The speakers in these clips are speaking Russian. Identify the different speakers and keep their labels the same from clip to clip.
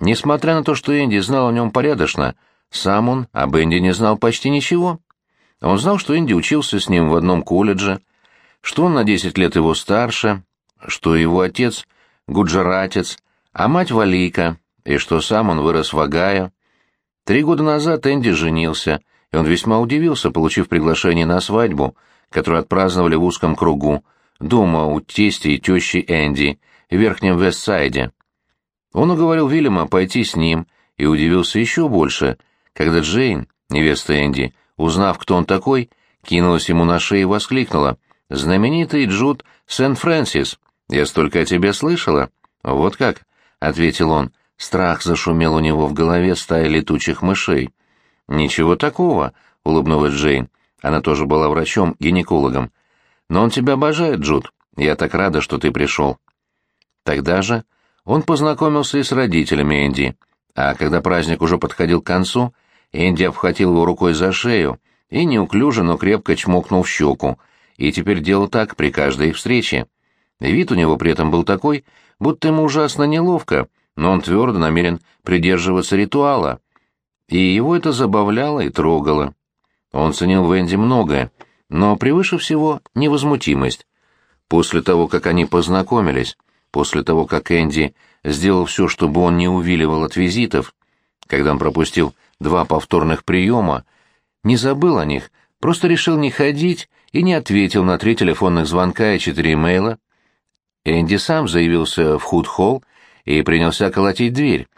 Speaker 1: Несмотря на то, что Энди знал о нем порядочно, сам он об Энди не знал почти ничего. Он знал, что Энди учился с ним в одном колледже, что он на 10 лет его старше, что его отец — гуджаратец, а мать — валийка, и что сам он вырос в Агае. Три года назад Энди женился, и он весьма удивился, получив приглашение на свадьбу, которую отпраздновали в узком кругу, дома у тести и тещи Энди, в Верхнем Вестсайде. Он уговорил Вильяма пойти с ним и удивился еще больше, когда Джейн, невеста Энди, узнав, кто он такой, кинулась ему на шею и воскликнула. «Знаменитый Джуд Сент-Фрэнсис! Я столько о тебе слышала!» «Вот как?» — ответил он. Страх зашумел у него в голове стая летучих мышей. «Ничего такого», — улыбнулась Джейн. Она тоже была врачом-гинекологом. «Но он тебя обожает, Джуд. Я так рада, что ты пришел». Тогда же он познакомился и с родителями Энди, а когда праздник уже подходил к концу, Энди обхватил его рукой за шею и неуклюже, но крепко чмокнул в щеку, и теперь делал так при каждой встрече. Вид у него при этом был такой, будто ему ужасно неловко, но он твердо намерен придерживаться ритуала. И его это забавляло и трогало. Он ценил в Энди многое, но превыше всего невозмутимость. После того, как они познакомились, после того, как Энди сделал все, чтобы он не увиливал от визитов, когда он пропустил два повторных приема, не забыл о них, просто решил не ходить и не ответил на три телефонных звонка и четыре имейла. Энди сам заявился в худ-холл и принялся колотить дверь.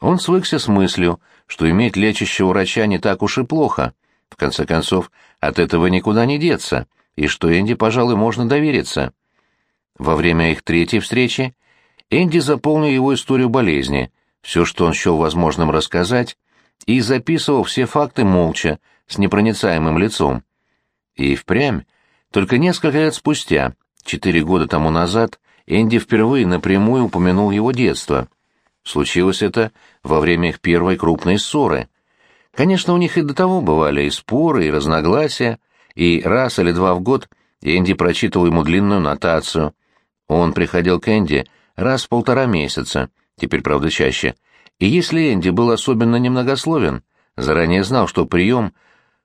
Speaker 1: Он свыкся с мыслью, что иметь лечащего врача не так уж и плохо. В конце концов, от этого никуда не деться, и что Энди, пожалуй, можно довериться. Во время их третьей встречи Энди заполнил его историю болезни, все, что он счел возможным рассказать, и записывал все факты молча, с непроницаемым лицом. И впрямь, только несколько лет спустя, четыре года тому назад, Энди впервые напрямую упомянул его детство. Случилось это во время их первой крупной ссоры. Конечно, у них и до того бывали и споры, и разногласия, и раз или два в год Энди прочитывал ему длинную нотацию, он приходил к Энди раз в полтора месяца, теперь, правда, чаще. И если Энди был особенно немногословен, заранее знал, что прием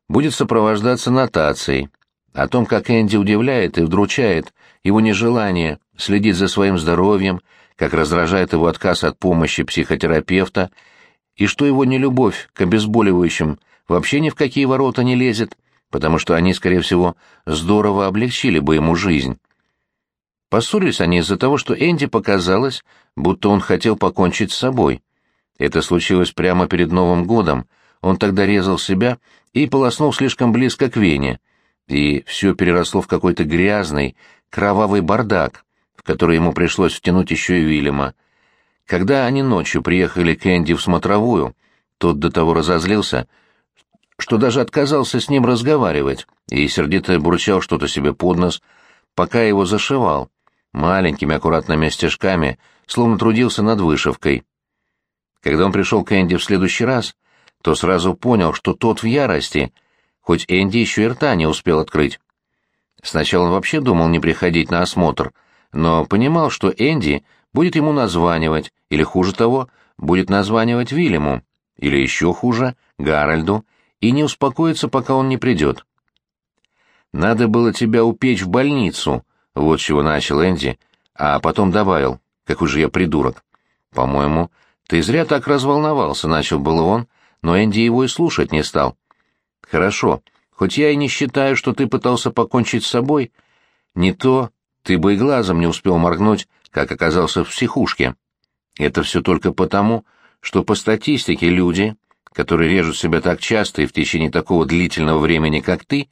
Speaker 1: будет сопровождаться нотацией, о том, как Энди удивляет и вдручает его нежелание следить за своим здоровьем, как раздражает его отказ от помощи психотерапевта, и что его нелюбовь к обезболивающим вообще ни в какие ворота не лезет, потому что они, скорее всего, здорово облегчили бы ему жизнь. Поссорились они из-за того, что Энди показалось, будто он хотел покончить с собой. Это случилось прямо перед Новым годом. Он тогда резал себя и полоснул слишком близко к вене. И все переросло в какой-то грязный, кровавый бардак, в который ему пришлось втянуть еще и Вильяма. Когда они ночью приехали к Энди в смотровую, тот до того разозлился, что даже отказался с ним разговаривать и сердито бурчал что-то себе под нос, пока его зашивал маленькими аккуратными стежками, словно трудился над вышивкой. Когда он пришел к Энди в следующий раз, то сразу понял, что тот в ярости, хоть Энди еще и рта не успел открыть. Сначала он вообще думал не приходить на осмотр, но понимал, что Энди будет ему названивать, или, хуже того, будет названивать Вильяму, или еще хуже, Гарольду, и не успокоится, пока он не придет. «Надо было тебя упечь в больницу», вот чего начал Энди, а потом добавил, какой же я придурок. По-моему, ты зря так разволновался, начал было он, но Энди его и слушать не стал. Хорошо, хоть я и не считаю, что ты пытался покончить с собой, не то ты бы и глазом не успел моргнуть, как оказался в психушке. Это все только потому, что по статистике люди, которые режут себя так часто и в течение такого длительного времени, как ты,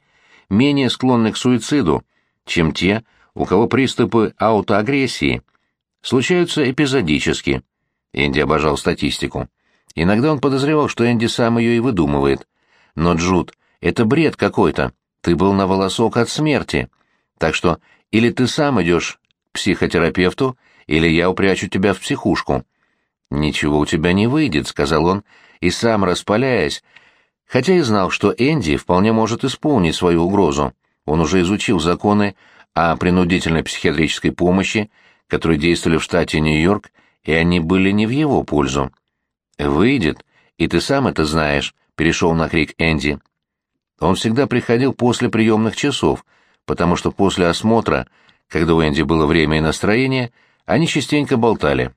Speaker 1: менее склонны к суициду, чем те, у кого приступы аутоагрессии случаются эпизодически. Энди обожал статистику. Иногда он подозревал, что Энди сам ее и выдумывает. Но, Джуд, это бред какой-то. Ты был на волосок от смерти. Так что или ты сам идешь к психотерапевту, или я упрячу тебя в психушку. «Ничего у тебя не выйдет», — сказал он, и сам распаляясь, хотя и знал, что Энди вполне может исполнить свою угрозу. Он уже изучил законы о принудительной психиатрической помощи, которые действовали в штате Нью-Йорк, и они были не в его пользу. «Выйдет, и ты сам это знаешь», — перешел на крик Энди. Он всегда приходил после приемных часов, потому что после осмотра, когда у Энди было время и настроение, они частенько болтали.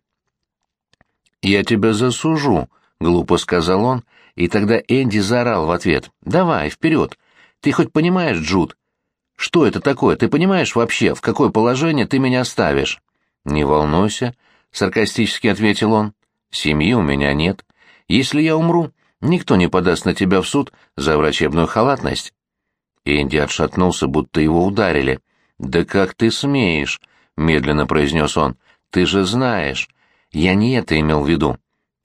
Speaker 1: «Я тебя засужу», — глупо сказал он, и тогда Энди заорал в ответ. «Давай, вперед! Ты хоть понимаешь, Джуд? Что это такое? Ты понимаешь вообще, в какое положение ты меня ставишь?» «Не волнуйся», — саркастически ответил он. «Семьи у меня нет. Если я умру, никто не подаст на тебя в суд за врачебную халатность». Энди отшатнулся, будто его ударили. «Да как ты смеешь?» — медленно произнес он. «Ты же знаешь. Я не это имел в виду».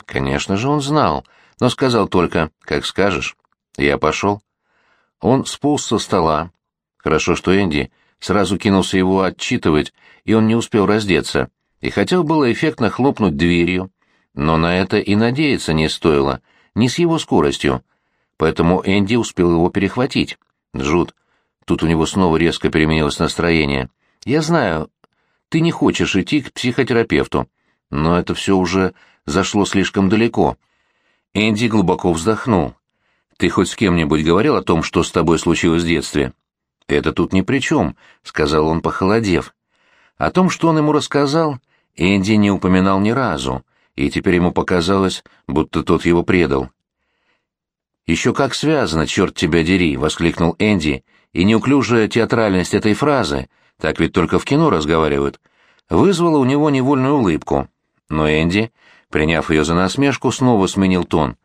Speaker 1: Конечно же, он знал, но сказал только «как скажешь». Я пошел. Он сполз со стола. Хорошо, что Энди сразу кинулся его отчитывать, и он не успел раздеться, и хотел было эффектно хлопнуть дверью, но на это и надеяться не стоило, не с его скоростью, поэтому Энди успел его перехватить. Джуд, тут у него снова резко переменилось настроение. «Я знаю, ты не хочешь идти к психотерапевту, но это все уже зашло слишком далеко. Энди глубоко вздохнул. «Ты хоть с кем-нибудь говорил о том, что с тобой случилось в детстве?» «Это тут ни при чем», — сказал он, похолодев. О том, что он ему рассказал, Энди не упоминал ни разу, и теперь ему показалось, будто тот его предал. «Еще как связано, черт тебя дери!» — воскликнул Энди, и неуклюжая театральность этой фразы, так ведь только в кино разговаривают, вызвала у него невольную улыбку. Но Энди, приняв ее за насмешку, снова сменил тон.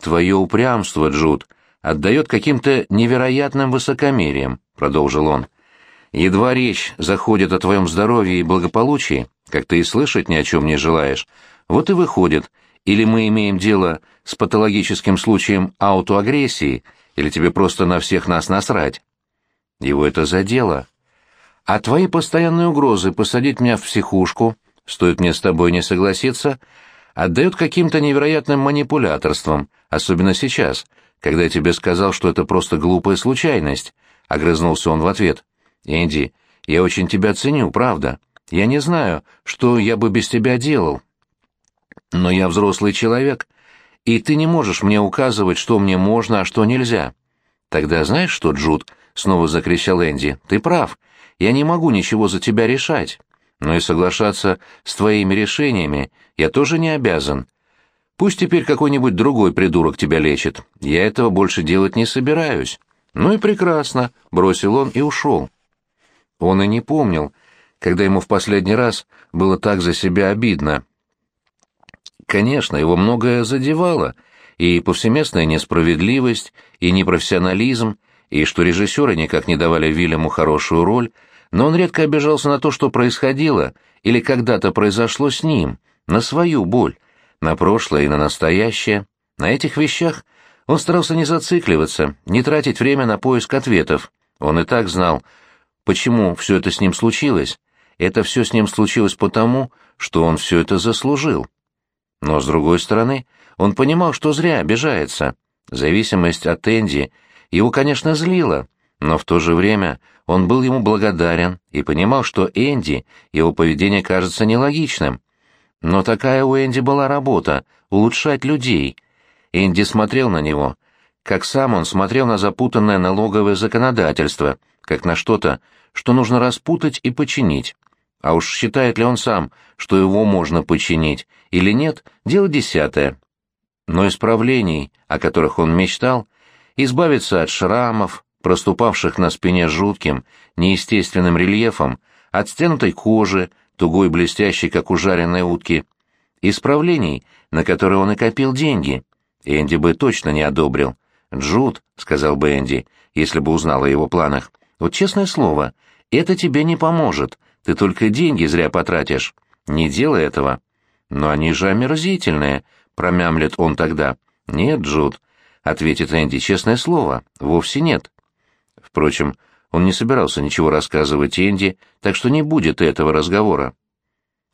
Speaker 1: «Твое упрямство, Джуд, отдает каким-то невероятным высокомерием», — продолжил он. «Едва речь заходит о твоем здоровье и благополучии, как ты и слышать ни о чем не желаешь. Вот и выходит, или мы имеем дело с патологическим случаем аутоагрессии, или тебе просто на всех нас насрать». Его это задело. «А твои постоянные угрозы посадить меня в психушку стоит мне с тобой не согласиться, отдают каким-то невероятным манипуляторством, особенно сейчас, когда я тебе сказал, что это просто глупая случайность», — огрызнулся он в ответ. «Энди, я очень тебя ценю, правда. Я не знаю, что я бы без тебя делал. Но я взрослый человек, и ты не можешь мне указывать, что мне можно, а что нельзя». «Тогда знаешь что, Джуд?» — снова закричал Энди. «Ты прав. Я не могу ничего за тебя решать но и соглашаться с твоими решениями я тоже не обязан. Пусть теперь какой-нибудь другой придурок тебя лечит. Я этого больше делать не собираюсь. Ну и прекрасно, бросил он и ушел. Он и не помнил, когда ему в последний раз было так за себя обидно. Конечно, его многое задевало, и повсеместная несправедливость, и непрофессионализм, и что режиссеры никак не давали Вильяму хорошую роль — но он редко обижался на то, что происходило или когда-то произошло с ним, на свою боль, на прошлое и на настоящее. На этих вещах он старался не зацикливаться, не тратить время на поиск ответов. Он и так знал, почему все это с ним случилось. Это все с ним случилось потому, что он все это заслужил. Но, с другой стороны, он понимал, что зря обижается. Зависимость от Энди его, конечно, злила, но в то же время он был ему благодарен и понимал, что Энди, его поведение кажется нелогичным. Но такая у Энди была работа — улучшать людей. Энди смотрел на него, как сам он смотрел на запутанное налоговое законодательство, как на что-то, что нужно распутать и починить. А уж считает ли он сам, что его можно починить или нет, дело десятое. Но исправлений, о которых он мечтал, избавиться от шрамов, проступавших на спине жутким, неестественным рельефом, от стянутой кожи, тугой блестящей, как у жареной утки, исправлений, на которые он и копил деньги. Энди бы точно не одобрил. «Джуд», — сказал бы Энди, если бы узнал о его планах, — «вот честное слово, это тебе не поможет, ты только деньги зря потратишь. Не делай этого». «Но они же омерзительные», — промямлет он тогда. «Нет, Джуд», — ответит Энди, — «честное слово, вовсе нет». Впрочем, он не собирался ничего рассказывать Энди, так что не будет этого разговора.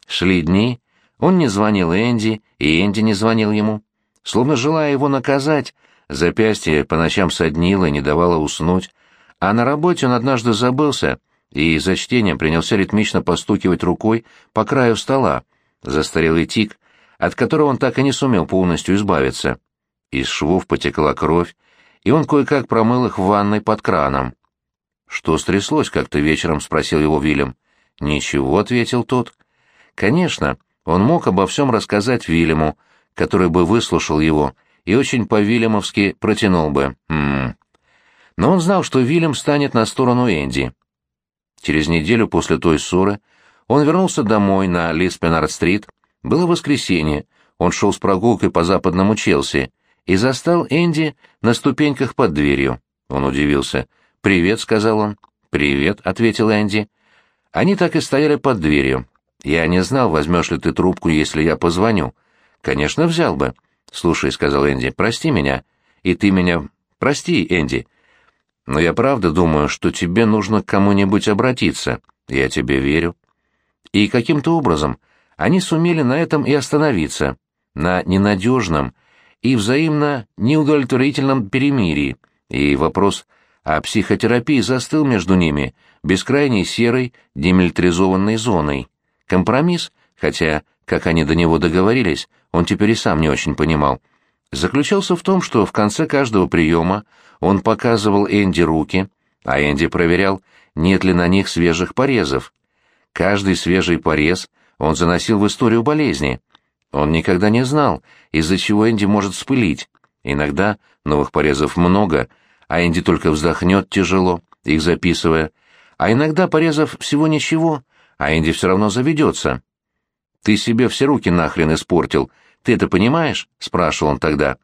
Speaker 1: Шли дни, он не звонил Энди, и Энди не звонил ему. Словно желая его наказать, запястье по ночам соднило и не давало уснуть, а на работе он однажды забылся и за чтением принялся ритмично постукивать рукой по краю стола. Застарелый тик от которого он так и не сумел полностью избавиться. Из швов потекла кровь, и он кое-как промыл их в ванной под краном. «Что стряслось как-то вечером?» — спросил его Вильям. «Ничего», — ответил тот. Конечно, он мог обо всем рассказать Вильяму, который бы выслушал его, и очень по-вильямовски протянул бы «Ммм». Но он знал, что Вильям станет на сторону Энди. Через неделю после той ссоры он вернулся домой на Лиспенард-стрит. Было воскресенье, он шел с прогулкой по западному Челси и застал Энди на ступеньках под дверью. Он удивился. «Привет», — сказал он. «Привет», — ответил Энди. Они так и стояли под дверью. «Я не знал, возьмешь ли ты трубку, если я позвоню». «Конечно, взял бы». «Слушай», — сказал Энди, — «прости меня». «И ты меня прости, Энди». «Но я правда думаю, что тебе нужно к кому-нибудь обратиться. Я тебе верю». И каким-то образом они сумели на этом и остановиться, на ненадежном и взаимно неудовлетворительном перемирии, и вопрос о психотерапии застыл между ними бескрайней серой демилитаризованной зоной. Компромисс, хотя, как они до него договорились, он теперь и сам не очень понимал, заключался в том, что в конце каждого приема он показывал Энди руки, а Энди проверял, нет ли на них свежих порезов. Каждый свежий порез он заносил в историю болезни. Он никогда не знал, из-за чего Энди может спылить. Иногда новых порезов много, а Энди только вздохнет тяжело, их записывая. А иногда порезов всего ничего, а Энди все равно заведется. «Ты себе все руки нахрен испортил. Ты это понимаешь?» — спрашивал он тогда.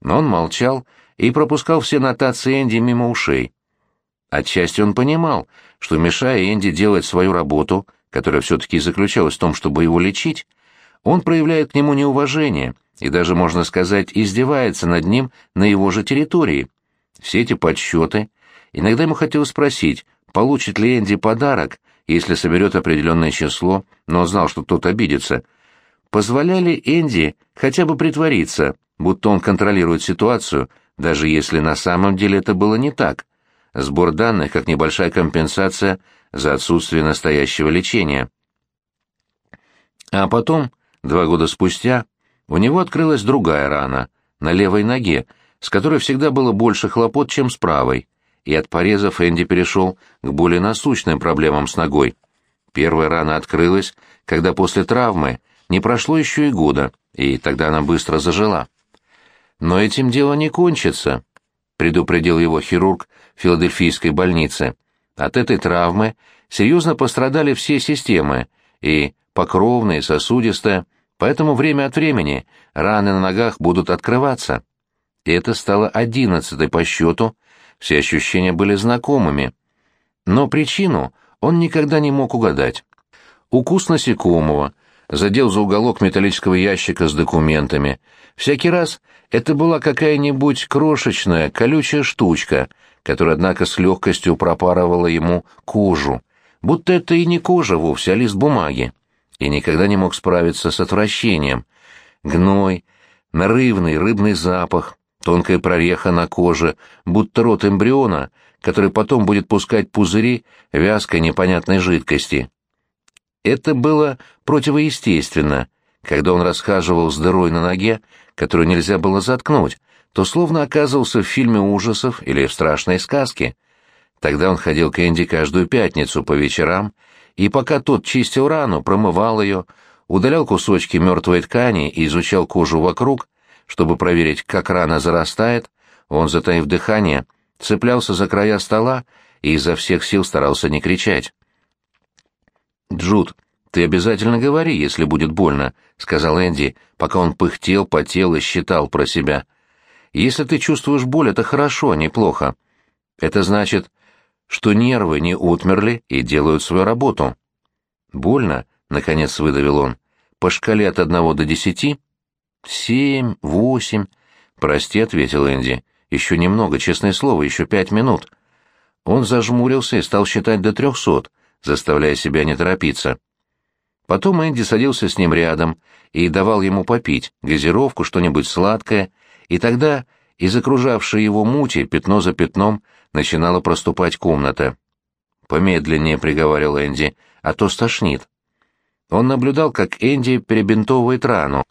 Speaker 1: Но он молчал и пропускал все нотации Энди мимо ушей. Отчасти он понимал, что, мешая Энди делать свою работу, которая все-таки заключалась в том, чтобы его лечить, он проявляет к нему неуважение и даже, можно сказать, издевается над ним на его же территории. Все эти подсчеты. Иногда ему хотелось спросить, получит ли Энди подарок, если соберет определенное число, но знал, что тот обидится, позволяли Энди хотя бы притвориться, будто он контролирует ситуацию, даже если на самом деле это было не так. Сбор данных как небольшая компенсация за отсутствие настоящего лечения. А потом, два года спустя, у него открылась другая рана, на левой ноге, с которой всегда было больше хлопот, чем с правой и от порезов Энди перешел к более насущным проблемам с ногой. Первая рана открылась, когда после травмы не прошло еще и года, и тогда она быстро зажила. «Но этим дело не кончится», — предупредил его хирург филадельфийской больницы. «От этой травмы серьезно пострадали все системы, и покровная, и сосудистая, поэтому время от времени раны на ногах будут открываться». Это стало одиннадцатой по счету все ощущения были знакомыми. Но причину он никогда не мог угадать. Укус насекомого, задел за уголок металлического ящика с документами. Всякий раз это была какая-нибудь крошечная, колючая штучка, которая, однако, с легкостью пропарывала ему кожу. Будто это и не кожа вовсе, а лист бумаги. И никогда не мог справиться с отвращением. Гной, нарывный рыбный запах, Тонкая прореха на коже, будто рот эмбриона, который потом будет пускать пузыри вязкой непонятной жидкости. Это было противоестественно. Когда он расхаживал с дырой на ноге, которую нельзя было заткнуть, то словно оказывался в фильме ужасов или в страшной сказке. Тогда он ходил к Энди каждую пятницу по вечерам, и пока тот чистил рану, промывал ее, удалял кусочки мертвой ткани и изучал кожу вокруг, чтобы проверить, как рана зарастает, он, затаив дыхание, цеплялся за края стола и изо всех сил старался не кричать. «Джуд, ты обязательно говори, если будет больно», — сказал Энди, пока он пыхтел, потел и считал про себя. «Если ты чувствуешь боль, это хорошо, а неплохо. Это значит, что нервы не отмерли и делают свою работу». «Больно?» — наконец выдавил он. «По шкале от одного до десяти?» «Семь, восемь...» «Прости», — ответил Энди. «Еще немного, честное слово, еще пять минут». Он зажмурился и стал считать до трехсот, заставляя себя не торопиться. Потом Энди садился с ним рядом и давал ему попить, газировку, что-нибудь сладкое, и тогда из окружавшей его мути пятно за пятном начинала проступать комната. «Помедленнее», — приговаривал Энди, — «а то стошнит». Он наблюдал, как Энди перебинтовывает рану,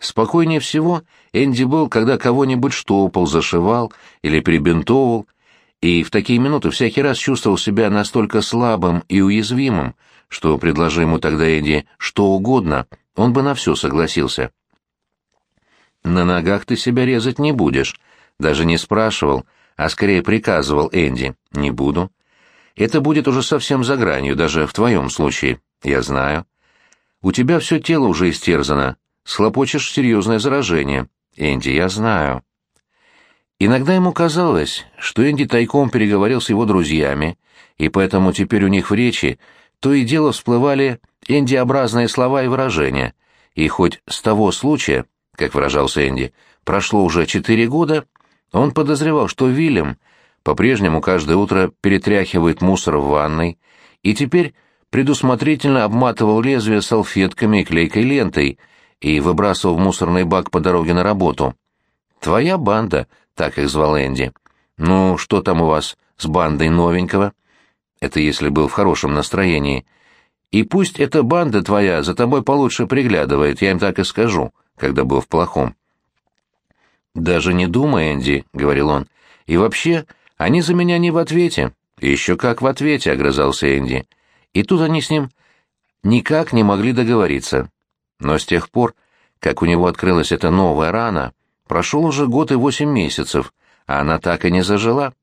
Speaker 1: Спокойнее всего Энди был, когда кого-нибудь штопал, зашивал или перебинтовывал, и в такие минуты всякий раз чувствовал себя настолько слабым и уязвимым, что, предложи ему тогда Энди что угодно, он бы на все согласился. «На ногах ты себя резать не будешь», — даже не спрашивал, а скорее приказывал Энди. «Не буду». «Это будет уже совсем за гранью, даже в твоем случае. Я знаю. У тебя все тело уже истерзано, схлопочешь серьезное заражение. Энди, я знаю». Иногда ему казалось, что Энди тайком переговорил с его друзьями, и поэтому теперь у них в речи то и дело всплывали Энди-образные слова и выражения, и хоть с того случая, как выражался Энди, прошло уже четыре года, он подозревал, что Вильям по-прежнему каждое утро перетряхивает мусор в ванной и теперь предусмотрительно обматывал лезвие салфетками и клейкой лентой и выбрасывал в мусорный бак по дороге на работу. «Твоя банда», — так их звал Энди. «Ну, что там у вас с бандой новенького?» Это если был в хорошем настроении. И пусть эта банда твоя за тобой получше приглядывает, я им так и скажу, когда был в плохом. «Даже не думай, Энди», — говорил он. «И вообще, они за меня не в ответе». «Еще как в ответе», — огрызался Энди. И тут они с ним никак не могли договориться. Но с тех пор, как у него открылась эта новая рана, прошел уже год и восемь месяцев, а она так и не зажила.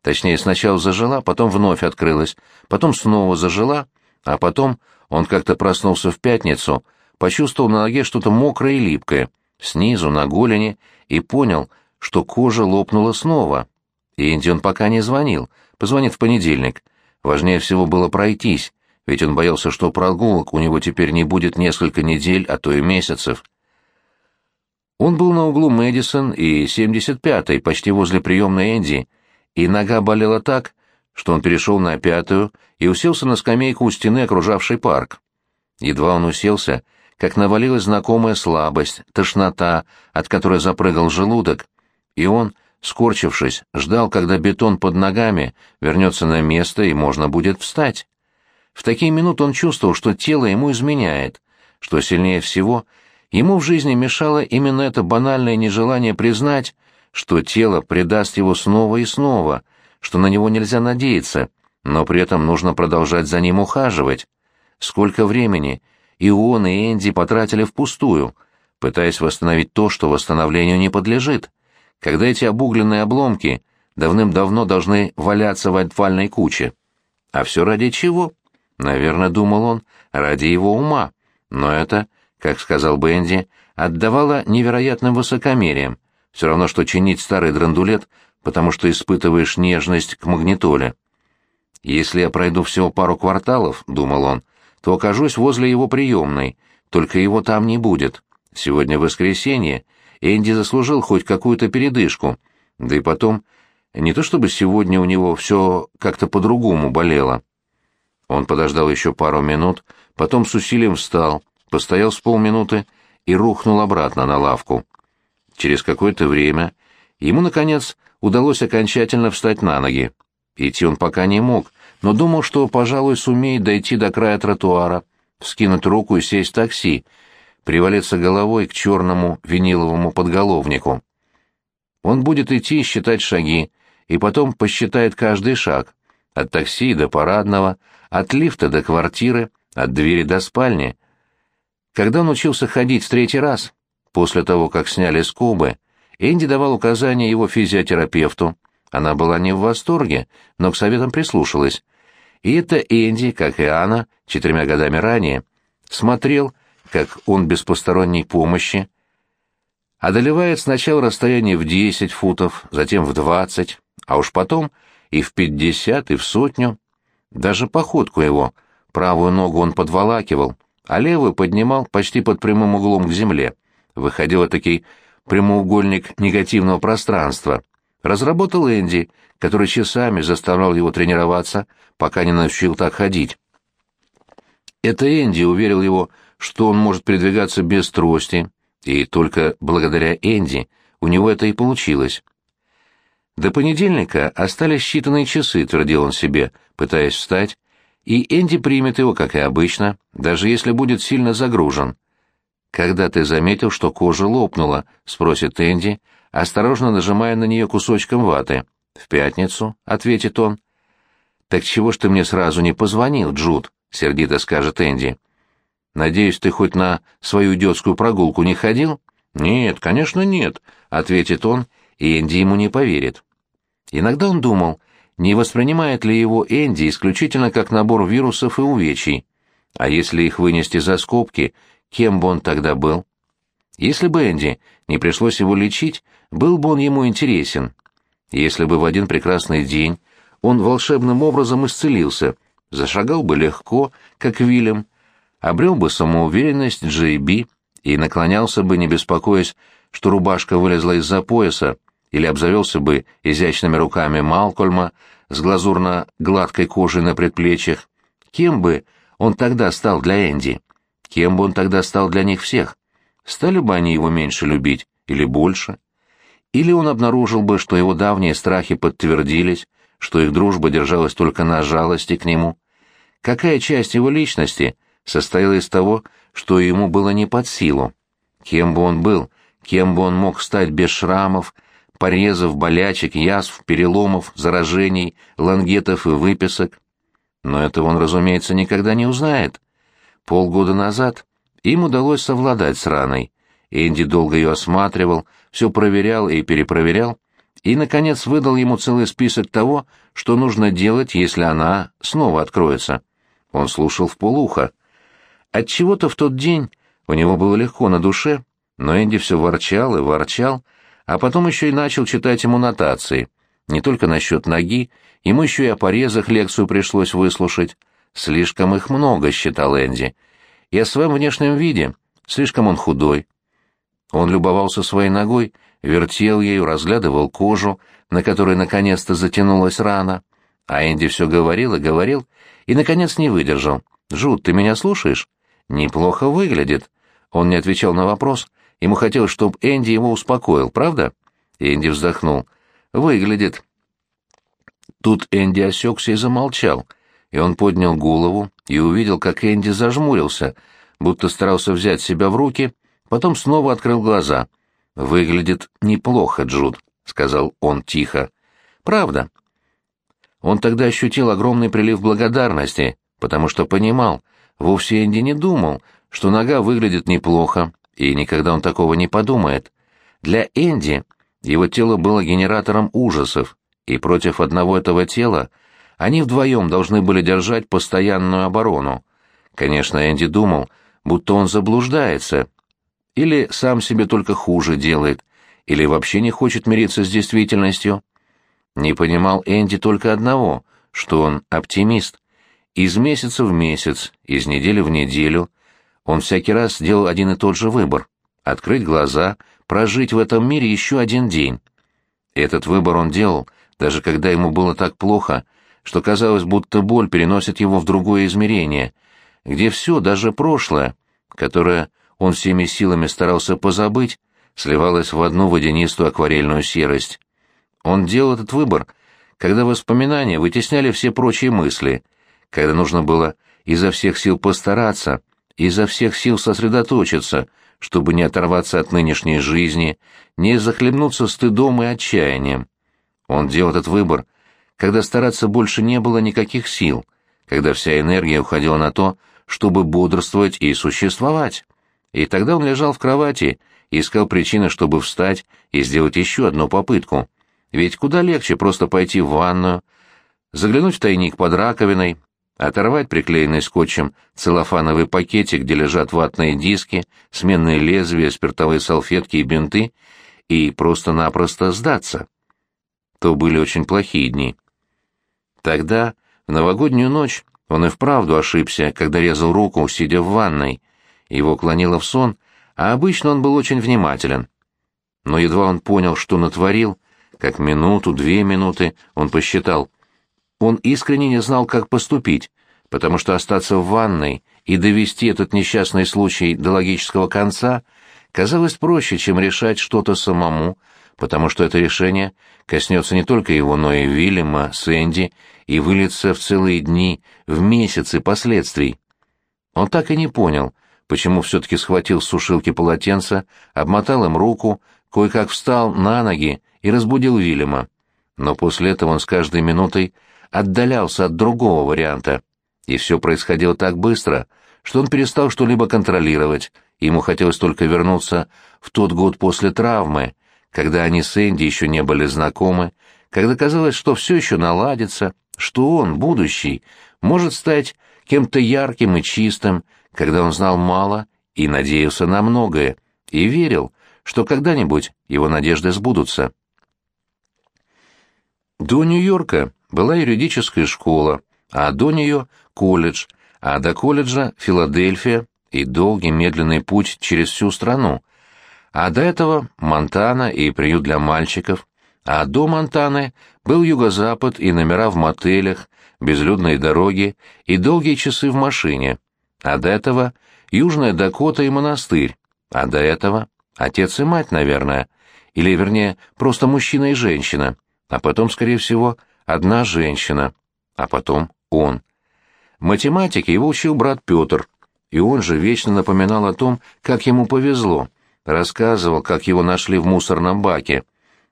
Speaker 1: Точнее, сначала зажила, потом вновь открылась, потом снова зажила, а потом он как-то проснулся в пятницу, почувствовал на ноге что-то мокрое и липкое, снизу, на голени, и понял, что кожа лопнула снова. Инди он пока не звонил, позвонит в понедельник. Важнее всего было пройтись, ведь он боялся, что прогулок у него теперь не будет несколько недель, а то и месяцев. Он был на углу Мэдисон и 75-й, почти возле приемной Энди, и нога болела так, что он перешел на пятую и уселся на скамейку у стены, окружавшей парк. Едва он уселся, как навалилась знакомая слабость, тошнота, от которой запрыгал желудок, и он, скорчившись, ждал, когда бетон под ногами вернется на место и можно будет встать. В такие минуты он чувствовал, что тело ему изменяет, что сильнее всего ему в жизни мешало именно это банальное нежелание признать, что тело предаст его снова и снова, что на него нельзя надеяться, но при этом нужно продолжать за ним ухаживать. Сколько времени и он, и Энди потратили впустую, пытаясь восстановить то, что восстановлению не подлежит, когда эти обугленные обломки давным-давно должны валяться в отвальной куче. А все ради чего? Наверное, думал он, ради его ума. Но это, как сказал бы Энди, отдавало невероятным высокомерием, все равно, что чинить старый драндулет, потому что испытываешь нежность к магнитоле. «Если я пройду всего пару кварталов», — думал он, — «то окажусь возле его приемной, только его там не будет. Сегодня воскресенье, Энди заслужил хоть какую-то передышку, да и потом, не то чтобы сегодня у него все как-то по-другому болело». Он подождал еще пару минут, потом с усилием встал, постоял с полминуты и рухнул обратно на лавку. Через какое-то время ему, наконец, удалось окончательно встать на ноги. Идти он пока не мог, но думал, что, пожалуй, сумеет дойти до края тротуара, вскинуть руку и сесть в такси, привалиться головой к черному виниловому подголовнику. Он будет идти и считать шаги, и потом посчитает каждый шаг, от такси до парадного, от лифта до квартиры, от двери до спальни. Когда он учился ходить в третий раз, После того, как сняли скобы, Энди давал указания его физиотерапевту. Она была не в восторге, но к советам прислушалась. И это Энди, как и Анна, четырьмя годами ранее, смотрел, как он без посторонней помощи одолевает сначала расстояние в 10 футов, затем в 20, а уж потом и в 50, и в сотню. Даже походку его, правую ногу он подволакивал, а левую поднимал почти под прямым углом к земле выходил таки прямоугольник негативного пространства. Разработал Энди, который часами заставлял его тренироваться, пока не научил так ходить. Это Энди уверил его, что он может передвигаться без трости, и только благодаря Энди у него это и получилось. До понедельника остались считанные часы, твердил он себе, пытаясь встать, и Энди примет его, как и обычно, даже если будет сильно загружен. «Когда ты заметил, что кожа лопнула?» — спросит Энди, осторожно нажимая на нее кусочком ваты. «В пятницу», — ответит он. «Так чего ж ты мне сразу не позвонил, Джуд?» — сердито скажет Энди. «Надеюсь, ты хоть на свою идиотскую прогулку не ходил?» «Нет, конечно, нет», — ответит он, и Энди ему не поверит. Иногда он думал, не воспринимает ли его Энди исключительно как набор вирусов и увечий. А если их вынести за скобки, кем бы он тогда был? Если бы Энди не пришлось его лечить, был бы он ему интересен. Если бы в один прекрасный день он волшебным образом исцелился, зашагал бы легко, как Вильям, обрел бы самоуверенность Джей Би и наклонялся бы, не беспокоясь, что рубашка вылезла из-за пояса, или обзавелся бы изящными руками Малкольма с глазурно-гладкой кожей на предплечьях, кем бы он тогда стал для Энди? Кем бы он тогда стал для них всех? Стали бы они его меньше любить или больше? Или он обнаружил бы, что его давние страхи подтвердились, что их дружба держалась только на жалости к нему? Какая часть его личности состояла из того, что ему было не под силу? Кем бы он был, кем бы он мог стать без шрамов, порезов, болячек, язв, переломов, заражений, лангетов и выписок. Но этого он, разумеется, никогда не узнает. Полгода назад им удалось совладать с раной. Энди долго ее осматривал, все проверял и перепроверял, и, наконец, выдал ему целый список того, что нужно делать, если она снова откроется. Он слушал в полухо. Отчего-то в тот день у него было легко на душе, но Энди все ворчал и ворчал, а потом еще и начал читать ему нотации. Не только насчет ноги, ему еще и о порезах лекцию пришлось выслушать. Слишком их много, считал Энди. И о своем внешнем виде. Слишком он худой. Он любовался своей ногой, вертел ею, разглядывал кожу, на которой наконец-то затянулась рана. А Энди все говорил и говорил, и, наконец, не выдержал. «Жут, ты меня слушаешь?» «Неплохо выглядит». Он не отвечал на вопрос, Ему хотелось, чтобы Энди его успокоил, правда? Энди вздохнул. «Выглядит». Тут Энди осекся и замолчал, и он поднял голову и увидел, как Энди зажмурился, будто старался взять себя в руки, потом снова открыл глаза. «Выглядит неплохо, Джуд», — сказал он тихо. «Правда». Он тогда ощутил огромный прилив благодарности, потому что понимал, вовсе Энди не думал, что нога выглядит неплохо, и никогда он такого не подумает. Для Энди его тело было генератором ужасов, и против одного этого тела они вдвоем должны были держать постоянную оборону. Конечно, Энди думал, будто он заблуждается, или сам себе только хуже делает, или вообще не хочет мириться с действительностью. Не понимал Энди только одного, что он оптимист. Из месяца в месяц, из недели в неделю — он всякий раз делал один и тот же выбор — открыть глаза, прожить в этом мире еще один день. Этот выбор он делал, даже когда ему было так плохо, что казалось, будто боль переносит его в другое измерение, где все, даже прошлое, которое он всеми силами старался позабыть, сливалось в одну водянистую акварельную серость. Он делал этот выбор, когда воспоминания вытесняли все прочие мысли, когда нужно было изо всех сил постараться — изо всех сил сосредоточиться, чтобы не оторваться от нынешней жизни, не захлебнуться стыдом и отчаянием. Он делал этот выбор, когда стараться больше не было никаких сил, когда вся энергия уходила на то, чтобы бодрствовать и существовать. И тогда он лежал в кровати и искал причины, чтобы встать и сделать еще одну попытку. Ведь куда легче просто пойти в ванную, заглянуть в тайник под раковиной, оторвать приклеенный скотчем целлофановый пакетик, где лежат ватные диски, сменные лезвия, спиртовые салфетки и бинты, и просто-напросто сдаться. То были очень плохие дни. Тогда, в новогоднюю ночь, он и вправду ошибся, когда резал руку, сидя в ванной. Его клонило в сон, а обычно он был очень внимателен. Но едва он понял, что натворил, как минуту, две минуты, он посчитал, он искренне не знал, как поступить, потому что остаться в ванной и довести этот несчастный случай до логического конца казалось проще, чем решать что-то самому, потому что это решение коснется не только его, но и Вильяма, Сэнди и выльется в целые дни, в месяцы последствий. Он так и не понял, почему все-таки схватил с сушилки полотенце, обмотал им руку, кое-как встал на ноги и разбудил Вильяма. Но после этого он с каждой минутой отдалялся от другого варианта. И все происходило так быстро, что он перестал что-либо контролировать, ему хотелось только вернуться в тот год после травмы, когда они с Энди еще не были знакомы, когда казалось, что все еще наладится, что он, будущий, может стать кем-то ярким и чистым, когда он знал мало и надеялся на многое, и верил, что когда-нибудь его надежды сбудутся. До Нью-Йорка была юридическая школа, а до нее — колледж, а до колледжа — Филадельфия и долгий медленный путь через всю страну, а до этого — Монтана и приют для мальчиков, а до Монтаны был юго-запад и номера в мотелях, безлюдные дороги и долгие часы в машине, а до этого — Южная Дакота и монастырь, а до этого — отец и мать, наверное, или, вернее, просто мужчина и женщина, а потом, скорее всего, одна женщина, а потом он. Математике его учил брат Петр, и он же вечно напоминал о том, как ему повезло, рассказывал, как его нашли в мусорном баке,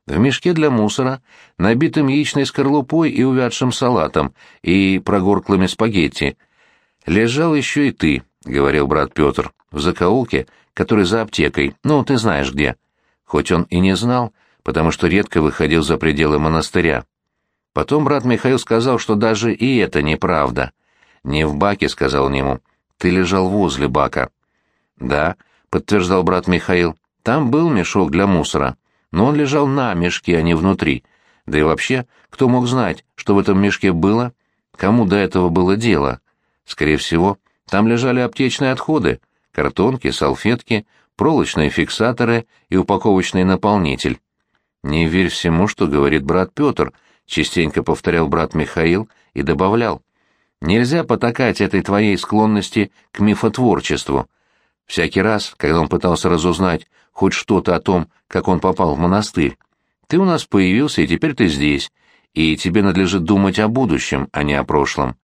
Speaker 1: в мешке для мусора, набитым яичной скорлупой и увядшим салатом, и прогорклыми спагетти. «Лежал еще и ты», — говорил брат Петр, — «в закоулке, который за аптекой, ну, ты знаешь где». Хоть он и не знал, потому что редко выходил за пределы монастыря. Потом брат Михаил сказал, что даже и это неправда. «Не в баке», — сказал он ему, — «ты лежал возле бака». «Да», — подтверждал брат Михаил, — «там был мешок для мусора» но он лежал на мешке, а не внутри. Да и вообще, кто мог знать, что в этом мешке было? Кому до этого было дело? Скорее всего, там лежали аптечные отходы, картонки, салфетки, проволочные фиксаторы и упаковочный наполнитель. «Не верь всему, что говорит брат Петр», — частенько повторял брат Михаил и добавлял. «Нельзя потакать этой твоей склонности к мифотворчеству. Всякий раз, когда он пытался разузнать хоть что-то о том, как он попал в монастырь, ты у нас появился, и теперь ты здесь, и тебе надлежит думать о будущем, а не о прошлом.